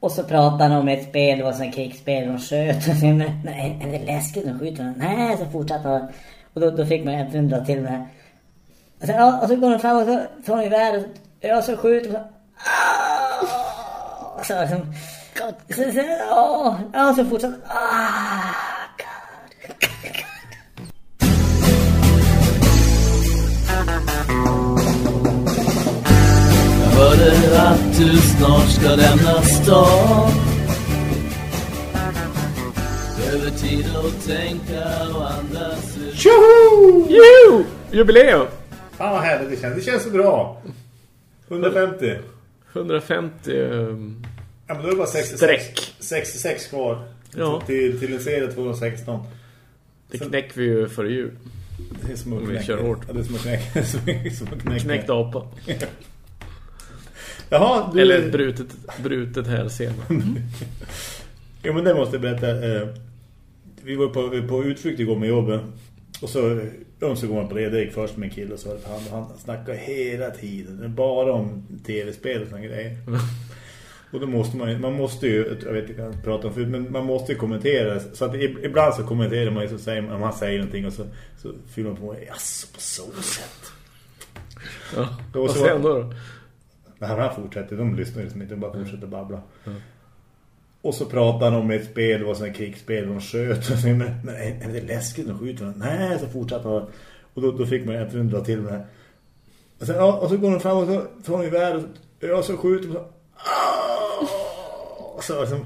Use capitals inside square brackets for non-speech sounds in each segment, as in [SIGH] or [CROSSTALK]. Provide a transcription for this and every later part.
Och så pratade han om ett spel, det var ett krigsspel, de sköt. [LAUGHS] Och så, nej, är det läskigt de skjuter? Nej, så fortsatte han. Och då, då fick man äntligen dra till med. Och, sen, ja, och så går de fram och så tar de gevär och ja, så skjuter de så. Ah! Så, liksom, så, så, ja, ja, så fortsatte ah, God. Jag hörde att du snart ska lämna stan Över tid att tänka och andas ut Tjoho! Jo! Jubileum! Fan vad härligt det känns. Det känns så bra. 150. 150 um, Ja men då är det bara 66, Streck. 66 kvar. Ja. Till, till en serie 216. Det knäcker vi ju före jul. Det är som att knäcka. Ja, det är som att knäcka. [LAUGHS] som att knäcka. Knäckt apa. [LAUGHS] Jaha, du... Eller ett brutet, brutet hälsena. Ja men det måste jag berätta. Eh, vi var på, på utflykt igår med jobbet. Och så, de så går man på det. Det gick först med en kille och så han, han snackar hela tiden. Bara om tv-spel och såna grejer. [LAUGHS] Och då måste man, man måste ju, jag vet inte vad jag pratar om förut, men man måste ju kommentera. Så att ibland så kommenterar man ju så säger man, man säger någonting och så, så fyller man på, jaså på så sätt. Ja. Så- säger han då? Det här han fortsätter, de lyssnar ju som inte, de bara fortsätter babbla. Och så pratar han om ett spel, det var sån krigsspel, de sköt. Och så, men, men är det läskigt de skjuter? Nej, så fortsatte han. Och då, då fick man äntligen dra till med. Och, sen, ja, och så går de fram och så tar de gevär och så, ja, så skjuter de så. Ah! Och så, så,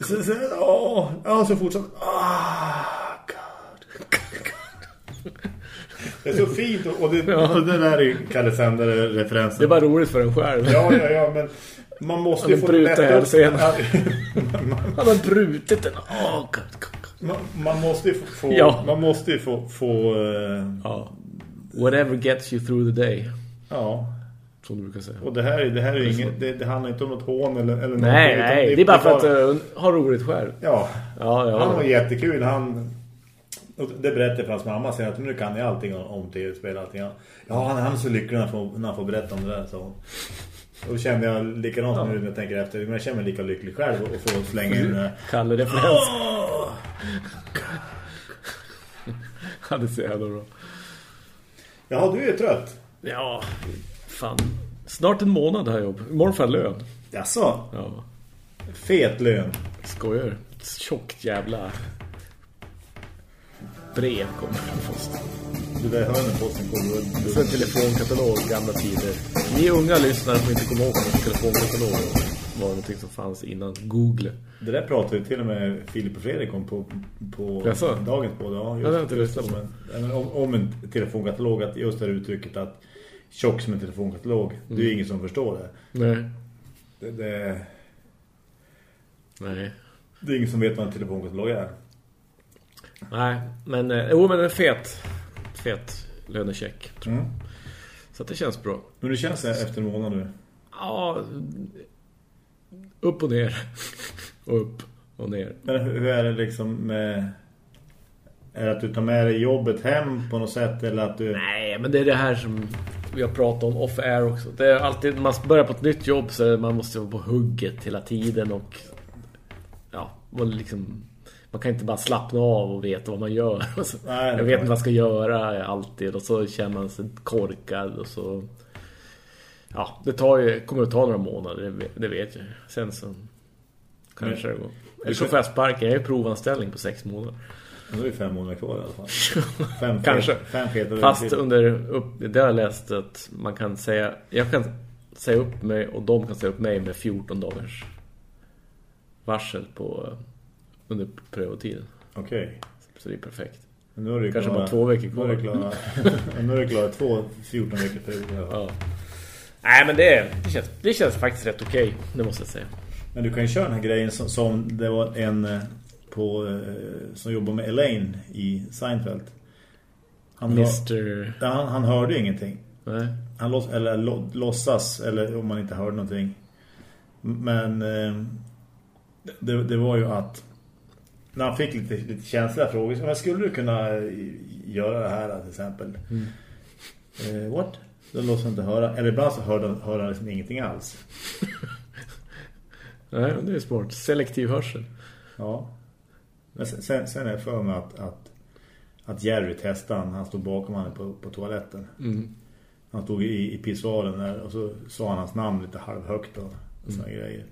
så, så, ja, ja, så fortsatte. Ah, God. Det är så fint och, det, och det där är ju Kalle Sändare-referensen. Det var roligt för en själv. Ja, ja, ja, men man måste Han ju få upp- hälsenan. Ja, [LAUGHS] Han har brutit den. Åh, God, God, man, man måste ju få, få, Ja. man måste ju få, få eh, Ja. Whatever gets you through the day. ja. Som du brukar säga. Och det här, är- det här är inget, det, det handlar inte om något hån eller, eller Nej, utan nej. Det är bara för att uh, ha roligt själv. Ja, Ja, ja. han var jättekul. Han, och det berättade för hans mamma säger att nu kan jag allting om, tv-spel. Allting. Ja, han, han är så lycklig när han, får, när han får berätta om det där. Så. Och då kände jag likadant Ja. nu när jag tänker efter. Men jag känner mig lika lycklig själv och få slänga in det. Kalle referens. Ja, det ser jag då bra. Jaha, du är trött. Ja, fan. Snart en månad här jobb. Imorgon får jag lön. Jaså? Ja, Fet lön. skojar. Tjockt jävla brev kommer från posten. Du där hör när posten kommer. En telefonkatalog, gamla tider. Ni unga lyssnare får inte komma ihåg att telefonkatalog var någonting som fanns innan Google. Det där pratade ju till och med Filip och Fredrik om på, på Jaså? dagens båda. Ja, Ja, har jag inte lyssnat på. om, en, om, om en telefonkatalog. Att just det här uttrycket att tjock som en telefonkatalog. Det är Mm. ingen som förstår det. Nej. Det, det. Nej. det är ingen som vet vad en telefonkatalog är. Nej, men eh, jo, men en fet fet lönecheck. Tror jag. Mm. Så det känns bra. Men hur känns det efter en månad nu? Ja, upp och ner. och [LAUGHS] upp och ner. Men hur är det liksom med... Är det att du tar med dig jobbet hem på något sätt? Eller att du... Nej, men det är det här som vi har pratat om off-air också. Det är alltid, när man börjar på ett nytt jobb så det- man måste vara på hugget hela tiden och ja, och liksom, man kan inte bara slappna av och veta vad man gör. Och [LAUGHS] så, Nej, jag vet inte vad jag ska göra alltid och så känner man sig korkad och så ja, det tar ju, kommer att ta några månader, det vet, det vet jag. Sen så kanske det går. Eller så får jag sparken, jag är ju provanställning på sex månader. Nu är det fem månader kvar i alla fall. [LAUGHS] Fem, Kanske. Fem Fast under upp, det har jag läst att man kan säga jag kan säga upp mig och de kan säga upp mig med 14 dagars varsel på under prövotiden. Okej. Så det är perfekt. Men Nu är det Kanske klara- bara två veckor Nu kvar. är det klara, [LAUGHS] nu är det klara två 14 veckor period. Ja. Nej men det, det, känns, det känns faktiskt rätt okej, det måste jag säga. Men du kan ju köra den här grejen som, som det var en eh, på, eh, som jobbar med Elaine i Seinfeld. Han, Mr. Ja, han, han hörde ju ingenting. Nej. Han låts, eller lo, låtsas, eller om man inte hörde någonting. Men eh, det, det var ju att när han fick lite, lite känsliga frågor men skulle du kunna eh, göra det här till exempel? Mm. Eh, what? Då låtsas han inte höra. Eller ibland så han, hörde han liksom ingenting alls. [LAUGHS] Nej, det är smart. Selektiv hörsel. Ja. Men sen, sen, är jag för mig att, att, att Jerry testade han. Han stod bakom honom på, på toaletten. Mm. Han stod i, i pissoaren där och så sa han hans namn lite halvhögt och såna grejer.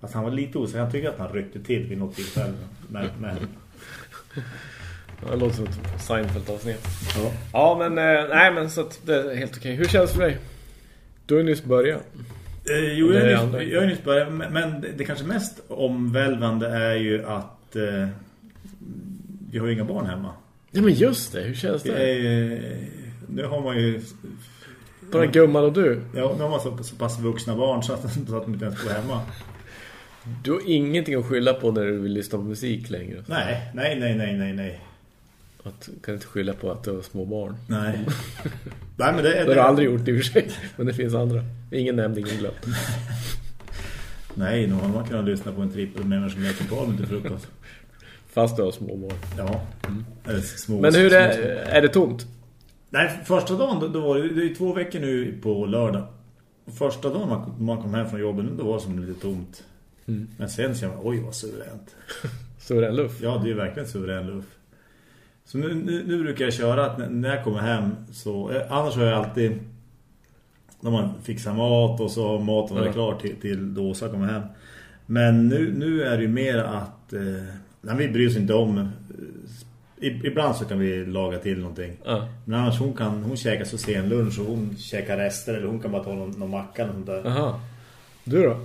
Fast han var lite osäker. Han tyckte att han ryckte till vid något tillfälle. Men, men Det låter som ett Seinfeld-avsnitt. ja. Ja, men eh, nej, men så att det är helt okej. Hur känns det för dig? Du har nyss börjat. Eh, jo, jag, är nyss, jag är nyss börjat, men- det, det kanske mest omvälvande är ju att eh, vi har ju inga barn hemma. Ja, men just det. Hur känns Det är, nu har man ju Bara gumman och du. ja, nu har man så, så pass vuxna barn så att, så att de inte ens går hemma. Du har ingenting att skylla på när du vill lyssna på musik längre. Nej, nej, nej, nej, nej, nej. Att, kan inte skylla på att du har små barn. Nej. [LAUGHS] nej men det, Det har du aldrig gjort i och för sig. Men det finns andra. Ingen nämnd, ingen glömd. [LAUGHS] Nej, nu har man kunnat lyssna på en trippel med mig som leker barn till frukost. [LAUGHS] Fast du har små barn. Ja. Eller små, Men hur små, är, små. är det tomt? Nej, första dagen, då, var det, det är två veckor nu på lördag. Första dagen man, man kom hem från jobbet, då var det som lite tomt. Mm. Men sen kände man, oj vad suveränt. [LAUGHS] Suverän luft. Ja, det är verkligen suverän luft. Så nu, nu, nu brukar jag köra att när- jag kommer hem så... Eh, annars har jag alltid... När man fixar mat och så har maten varit Ja. klar till, till då Åsa kommer hem. Men nu, nu är det ju mer att... Eh, nej, vi bryr oss inte om... Eh, i- ibland så kan vi laga till någonting. Ja. Men annars hon kan... Hon käkar så sen lunch och hon käkar rester. Eller hon kan bara ta någon, någon macka eller sånt där. Aha. Du då?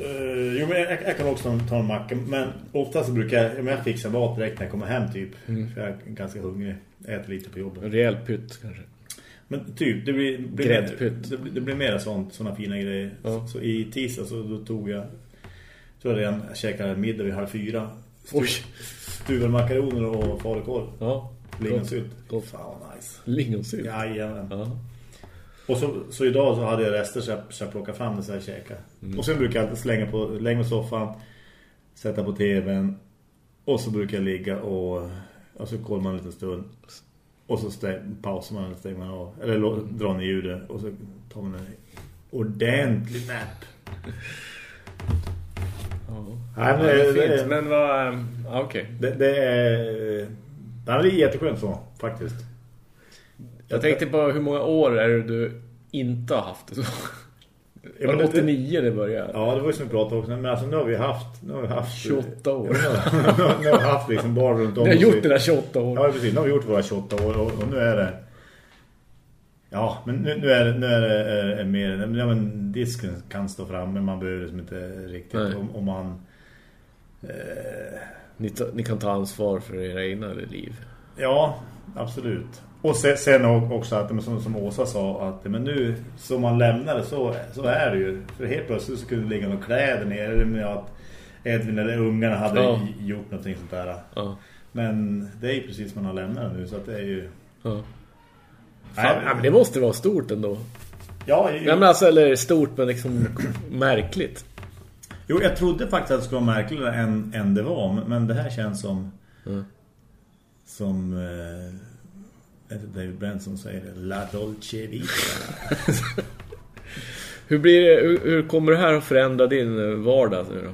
Uh, jo, men jag, jag kan också ta en macka. Men ofta så brukar jag, jag fixa mat direkt när jag kommer hem typ. Mm. För jag är ganska hungrig. Äter lite på jobbet. En rejäl pytt kanske. Men typ, det blir, blir Gräddpytt. Det, blir- det blir mer sånt, såna fina grejer. Ja. Så i tisdag så då tog jag, tror jag redan, jag käkade middag vid halv fyra. Stu. Stuvel makaroner och falukorv. Ja. Lingonsylt. Fan vad nice. Lingonsylt. Jajamän. Ja. Och så, så idag så hade jag rester så jag, så jag plockade fram det så jag käkade. Och sen brukar jag slänga på, i soffan, sätta på tvn och så brukar jag ligga och, och så kollar man en liten stund. Och så stäng, pausar man eller stänger man av. Eller lå- drar ner ljudet och så tar man en ordentlig nap. Ja. Nej, men det är det- fint. Men vad... Ja, okej. Det, det är... Det är jätteskönt så, faktiskt. Jag tänkte på hur många år är det du inte har haft det så? Var det det- 89 det började? Ja, det var ju som vi pratade också. Men alltså nu har vi haft... Nu har vi haft 28 år. [LAUGHS] Nu har vi haft liksom barn runt om Ni har gjort det där 28 år. Ja, precis. Nu har vi gjort våra 28 år och, och nu är det... Ja, men nu, nu är det, nu är det är, är mer... Ja, men disken kan stå fram, men man behöver liksom inte riktigt... Om, om man... Eh, Ni, ta, ni kan ta ansvar för era egna liv. ja, absolut. Och sen, också att, som, som Åsa sa, att men nu som man lämnar det så, så är det ju. För helt plötsligt så kunde det ligga några kläder ner eller med att Edvin eller ungarna hade Ja. gjort någonting sånt där. Ja. Men det är ju precis som man har lämnat nu så att det är ju... Ja. Nej, Fan, ja, men det måste vara stort ändå. Ja, Ja, men alltså, eller stort men liksom märkligt. Jo, jag trodde faktiskt att det skulle vara märkligare än, än det var. Men, det här känns som... Mm. Som... Eh, David som säger det? La Dolce Vita. [LAUGHS] Hur, blir det, hur, hur kommer det här att förändra din eh, vardag nu då?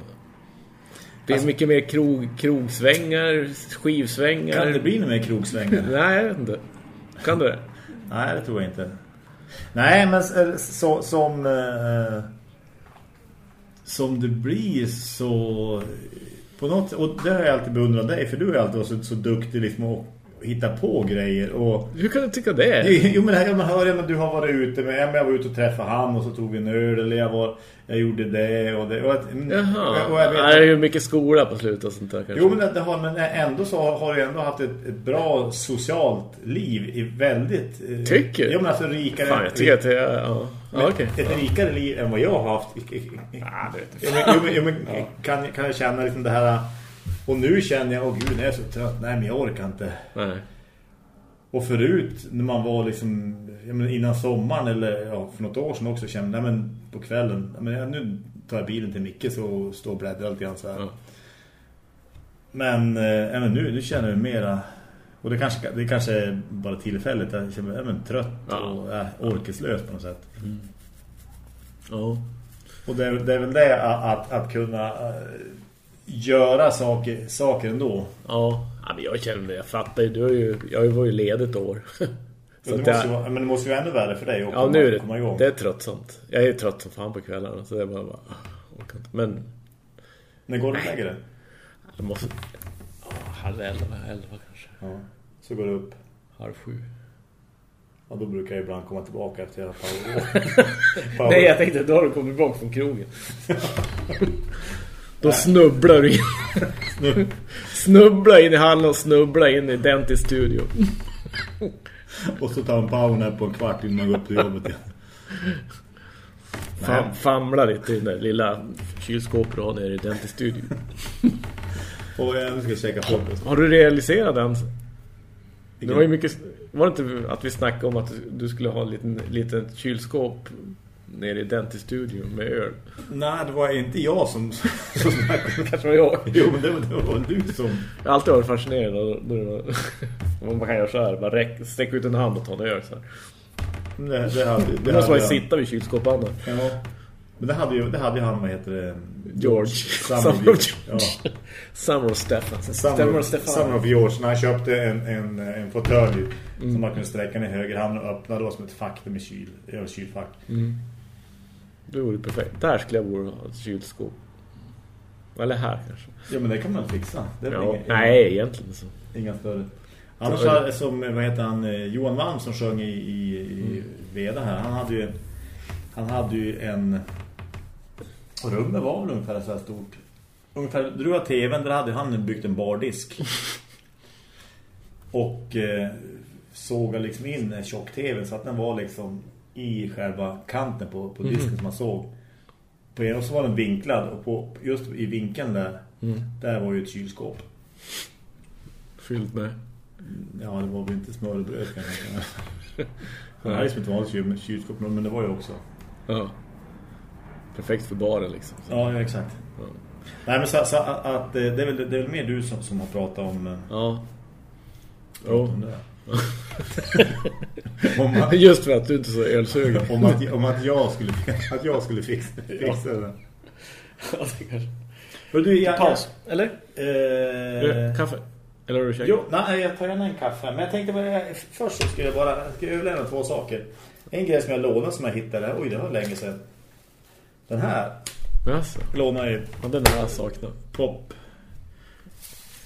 Det är Alltså- mycket mer krog, krogsvängar, skivsvängar. kan det bli några mer krogsvängar? [LAUGHS] Nej, jag vet inte. Kan du det? Nej, det tror jag inte. Nej, men eh, så, som... Eh, som det blir så... På något, och det har jag alltid beundrat dig, för du är alltid så, så duktig liksom att hitta på grejer. Och Hur kan du tycka det? Jo men här, man hör att du har varit ute med, ja, men jag var ute och träffade han och så tog vi en öl eller jag, var, jag gjorde det och det. Och, mm, Jaha. och, och jag vet, det är ju mycket skola på slutet och sånt där kanske. Jo men, det, har, men ändå så har, har du ändå haft ett, ett bra socialt liv i väldigt... eh, Tycker? Jo men alltså rikare... Fan, jag tycker att det är... Ja, ja okej. Ett rikare liv än vad jag har haft. Ja, det vet Jo, men, jo, men, jo, men kan, kan jag känna liksom det här... Och nu känner jag, åh gud, jag är så trött. Nej, men jag orkar inte. Nej. Och förut när man var liksom jag menar, innan sommaren eller ja, för något år sedan också kände nej men på kvällen men jag- nu tar jag bilen till Micke så står och bläddrar lite grann så här. Ja. Men, eh, ja, men nu, nu känner jag mera och det kanske, det kanske är bara tillfälligt jag känner mig men trött Ja. och ja, orkeslös på något sätt. Ja. Och det är, det är väl det att, att, att kunna uh, göra saker, saker ändå. Ja. men jag känner det. Jag fattar ju. Du har ju, jag var ju ledigt år. [LAUGHS] Så det måste ju, vara- men det måste ju vara ännu värre för dig att Ja, komma, nu är komma det, igång. det är tröttsamt. Jag är trött som fan på kvällarna. Så det är bara, bara ah. Men När går du och lägger det? jag måste... Ja, halv elva, elva kanske. Ja. Så går du upp. Halv sju. Ja, då brukar jag ibland komma tillbaka efter jag har power. Nej, jag tänkte, då har du kommit tillbaka från krogen. [LAUGHS] Då snubblar du in. [LAUGHS] snubblar in i hallen och snubblar in i Dentist Studio. Och så tar en powernap på en kvart innan man går upp till jobbet igen. Fam, famlar lite i den där lilla kylskåpet du har nere i Dentist Studio. Och jag ska käka frukost. Har du realiserat den? Det var ju mycket... Var det inte att vi snackade om att du skulle ha en liten, liten kylskåp nere i Dentist Studio med öl? Nej, det var inte jag som, som. [LAUGHS] Kanske var jag. Jo, men det var, det var du som... Jag har alltid varit fascinerad av vad [LAUGHS] man kan göra så här. Bara räck, ut en hand och ta en öl så här. Det, det hade, det Det måste man ju sitta vid kylskåpsbanden. Ja. Men det hade ju, det hade han, vad heter det? George. Summer Ja. Summer of Stefan. Summer, of George. När han köpte en, en, en fåtölj som man kunde sträcka ner höger hand och öppna då som ett fack med kyl, över kylfack. Det vore perfekt. Där skulle jag ha ett kylskåp. Eller här kanske. Ja, men det kan man fixa. Det är Ja, inga, nej, egentligen så. inga större. Annars hade, som, vad heter han, eh, Johan Malm som sjöng i, i, i Veda här. Han hade ju, han hade ju en... Rummet var väl ungefär så här stort. Ungefär, du har tvn, där hade han byggt en bardisk. [LAUGHS] Och eh, sågade liksom in en tjock-tv så att den var liksom i själva kanten på, på disken som man såg. På en och så var den vinklad och på, just i vinkeln där, där var ju ett kylskåp. Fyllt med. Ja, det var väl inte smörbröd kanske. [LAUGHS] Det är som ett vanligt kyl- kylskåp, men det var ju också. Ja. Perfekt för baren liksom. Så. Ja, ja exakt. Ja. Nej, men så, så att, att eh, det, är väl, det är väl mer du som, som har pratat om, eh, Ja. pratat om det. [LAUGHS] om, att, [LAUGHS] Just för att du inte är så ölsugen. om, att, om att jag skulle, [LAUGHS] att jag skulle fixa, fixa det. Ja, det kanske. Men du, jag, Paus. Eller? Eh, Kaffe? Eller har du käkat? jo, nej, jag tar gärna en kaffe. Men jag tänkte bara, först så skulle jag bara jag ska överlämna två saker. En grej som jag lånade som jag hittade. Oj, det var länge sedan. Den här Jaså. lånade jag Ja, den har jag saknat. pop.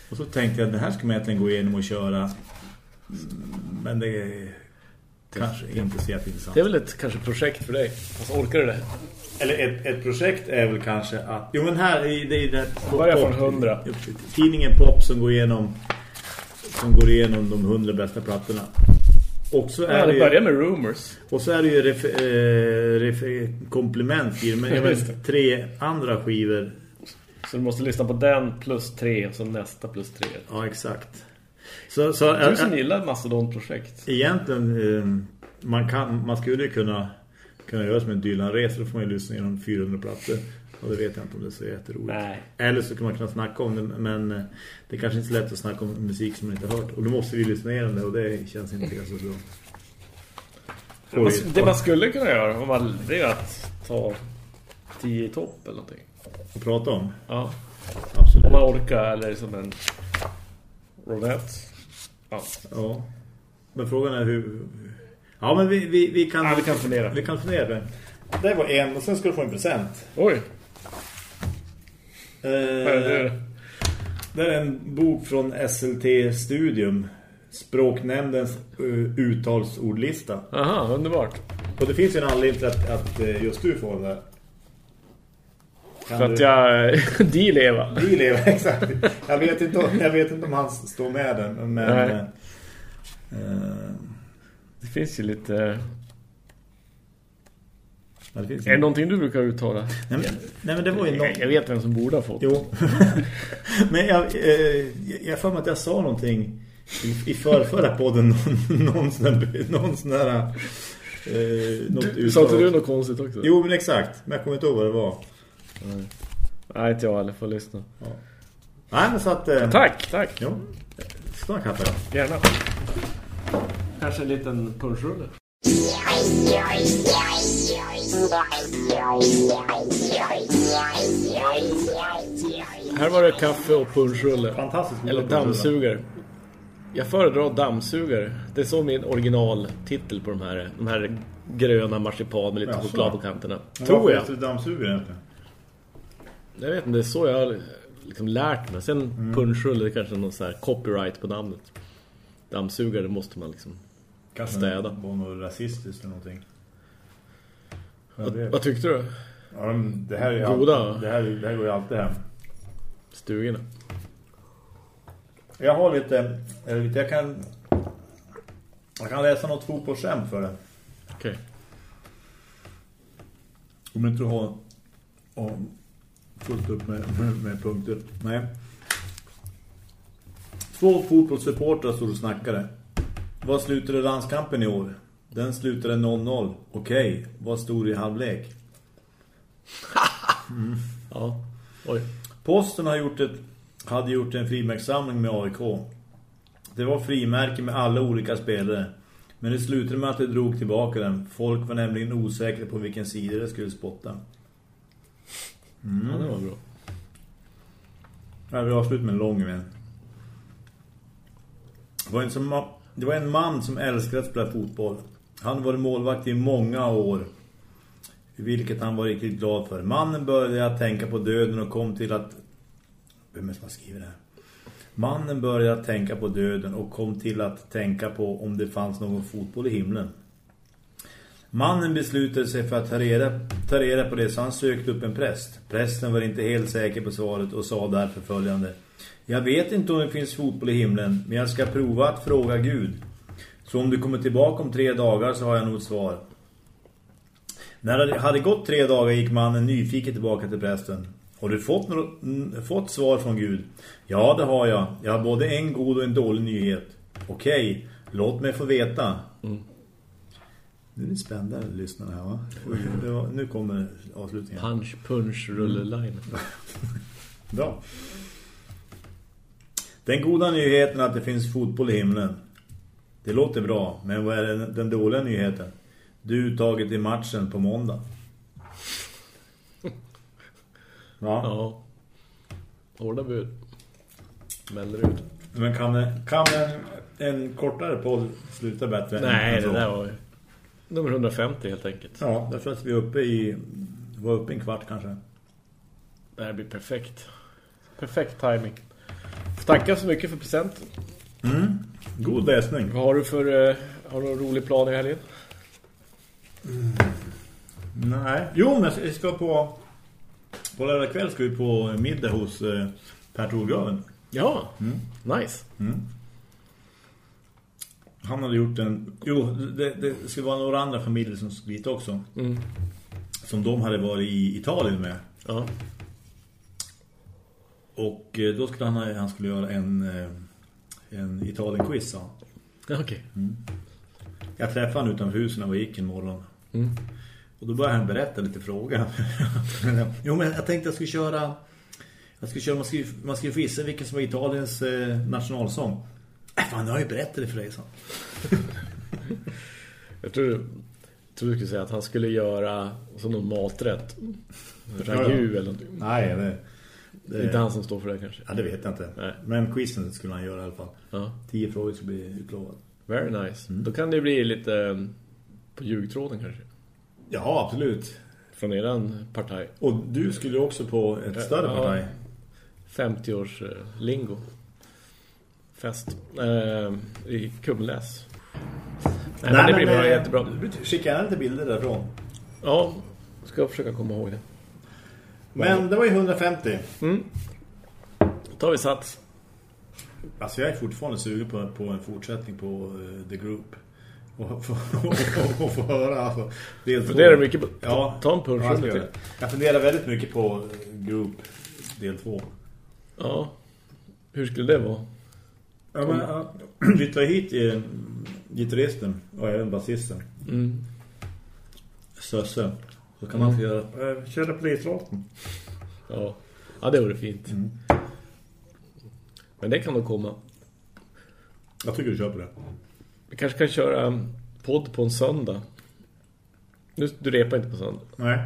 Och så tänkte jag att det här ska man egentligen gå igenom och köra. Men det är kanske inte så jätteintressant. Det är väl ett kanske projekt för dig. Alltså, orkar du det? Eller ett, ett projekt är väl kanske att... Jo men här, i- det är det Börja från 100. Tidningen Pop som går igenom som går igenom de 100 bästa plattorna. Och så är Ja, det det börjar med rumors. och så är det ju ref, eh, ref, komplement i men vet, [LAUGHS] tre andra skivor. Så du måste lyssna på den plus tre och så nästa plus tre. Ja, exakt. Så, så Du som gillar Mastodon-projekt. egentligen eh, man kan man skulle ju kunna kunna göra som en Dylan-resa då får man ju lyssna igenom 400 plattor och det vet jag inte om det är så jätteroligt. Nej. Eller så kan man kunna snacka om det men eh, det är kanske inte så lätt att snacka om musik som man inte har hört och då måste vi lyssna igenom det och det känns inte så bra. Det man skulle kunna göra om man, det är att ta 10 i topp eller någonting. att prata om. Ja. Absolut. Om man orkar eller som en roulette. Ja. Ja. Men frågan är hur Ja men vi, vi, vi kan Ja, vi kan fundera. Vi kan fundera. Det var en och sen ska du få en present. Oj, Eh, vad är det? Det är en bok från SLT Studium. Språknämndens uh, uttalsordlista. Aha, underbart. Och det finns ju en anledning till att, att eh, just du får den där. Kan För att du- jag... [LAUGHS] De leva. Vi lever, [LAUGHS] exakt. Jag vet inte om, jag vet inte om han står med den. Men... Nej. eh, eh, Det finns ju lite... ja, det finns Är det någonting du brukar uttala? nej, men, nej men det var ju någon... Jag, vet vem som borde ha fått. Jo. [LAUGHS] Men jag, eh, jag får mig att jag sa någonting i, i förrförra podden någon, någon sån där, någon sån där eh, något Du, sa inte du något konstigt också? Jo, men exakt. Men jag kommer inte ihåg vad det var. Nej, inte jag heller. Får lyssna. Nej, men så att... Eh, Tack, tack. Jo. Snart kaffe då. Gärna. Kanske en liten punschrulle. Här var det kaffe och punschrulle. Fantastiskt Eller dammsugare. Jag föredrar dammsugare. Det är så min originaltitel på de här, de här gröna marsipan med lite choklad på kanterna. Men Tror varför jag. heter det dammsugare egentligen? Jag vet inte, det är så jag har liksom lärt mig. Sen Mm. punschrulle är kanske någon sån här copyright på namnet. Dammsugare det måste man liksom... Kanske Städa. var något rasistiskt eller någonting. Vad, vad tyckte du? Ja, men det här är Goda. Det här, det här går ju alltid hem. Stugorna. Jag har lite, lite jag kan jag kan läsa något fotbollsskämt för det. Okej. Om inte du har har fullt upp med, med, med punkter. Nej. Två fotbollssupportrar stod och snackade. Vad slutade landskampen i år? Den slutade 0-0. Okej, vad stod i halvlek? [LAUGHS] Ja. Oj. Posten har gjort ett, hade gjort en frimärkssamling med AIK. Det var frimärken med alla olika spelare. Men det slutade med att de drog tillbaka den. Folk var nämligen osäkra på vilken sida det skulle spotta. Ja, det var bra. Ja, vi avslutar med en lång vän. Det var en, som, det var en man som älskade att spela fotboll. Han var målvakt i många år. Vilket han var riktigt glad för. Mannen började att tänka på döden och kom till att... Vem är det som har skrivit det här? Mannen började att tänka på döden och kom till att tänka på om det fanns någon fotboll i himlen. Mannen beslutade sig för att ta reda, ta reda på det så han sökte upp en präst. Prästen var inte helt säker på svaret och sa därför följande. Jag vet inte om det finns fotboll i himlen, men jag ska prova att fråga Gud. Så om du kommer tillbaka om tre dagar så har jag nog ett svar. När det hade gått tre dagar gick mannen nyfiket tillbaka till prästen. Har du fått, fått svar från Gud? Ja, det har jag. Jag har både en god och en dålig nyhet. Okej, låt mig få veta. Mm. Nu är det spännande lyssnarna här va? Det var, nu kommer avslutningen. Punch, punch, rulle, line. [LAUGHS] Bra. Den goda nyheten att det finns fotboll i himlen. Det låter bra, men vad är den, den dåliga nyheten? Du är uttaget i matchen på måndag. [LAUGHS] Ja. Ja. Hårda bud. Mäller ut. Men kan, kan en, en kortare podd sluta bättre? Nej, än det så? där var ju nummer 150 helt enkelt. Ja, därför att vi är uppe i var uppe i en kvart kanske. Det här blir perfekt. Perfekt timing. Tacka så mycket för presenten. God läsning. Vad har du för... eh, har du någon rolig plan i helgen? Nej. Jo, men jag ska på på lördag kväll ska vi på middag hos eh, Per Torgraven. Ja, nice. Han hade gjort en... Jo, det, det skulle vara några andra familjer som skulle dit också. Mm. Som de hade varit i Italien med. Ja. Och eh, då skulle han, han skulle göra en, eh, en Italien-quiz. sa han. Ja, Okej. Jag träffade han utanför husen och gick en morgon. Mm. Och då började han berätta lite frågor. [LAUGHS] jo, men jag tänkte jag skulle köra... Jag skulle köra, man skulle, man skulle visa vilken som var Italiens eh, nationalsång. Fan, jag har ju berättat det för dig, så. [LAUGHS] Jag tror, jag tror du skulle säga att han skulle göra som någon maträtt. Ragu eller någonting. Nej, det, Det är inte han som står för det kanske. Ja, det vet jag inte. Nej. Men quizen skulle han göra i alla fall. Ja. Tio frågor skulle bli utlovad. Very nice. Då kan det bli lite eh, på ljugtråden kanske. Ja, absolut. Från eran partaj. Och du skulle också på ett större Ja. partaj. 50-års eh, lingo. Fest. Eh, I Kumläs. Nej, men det blir bra, eh, jättebra. Skicka gärna lite bilder därifrån. Ja, ska jag försöka komma ihåg det. Men det var ju 150. Då tar vi sats. Alltså jag är fortfarande sugen på, på en fortsättning på eh, The Group. Och få [LAUGHS] höra alltså, del två. Funderar du mycket på... Ja, Ta en punch ja, jag, jag funderar väldigt mycket på eh, Group del två. Ja. Hur skulle det vara? Ja, men, ja, vi tar hit eh, gitarristen och även basisten. Mm. Sösse. Så kan man få göra... Eh, köra polislåten. Ja. ja, det vore fint. Men det kan nog komma. Jag tycker du köper det. Vi kanske kan köra podd på en söndag. Du, du repar inte på sånt. Nej.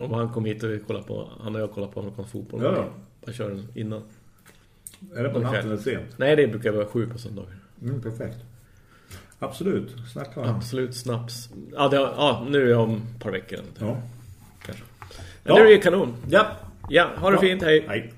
Om han kom hit och vi kollade på... Han och jag kollade på amerikansk fotboll. Ja. Jag kör den innan. Är det på natten eller sent? Nej, det brukar vara sju på söndagar. Mm, perfekt. Absolut. Om. Absolut snaps. Ja, det, ja, nu är jag om ett par veckor. Ja. Kanske. Ja. Men nu är det kanon. Ja. Ja, ha det Ja. fint. Hej. Hej.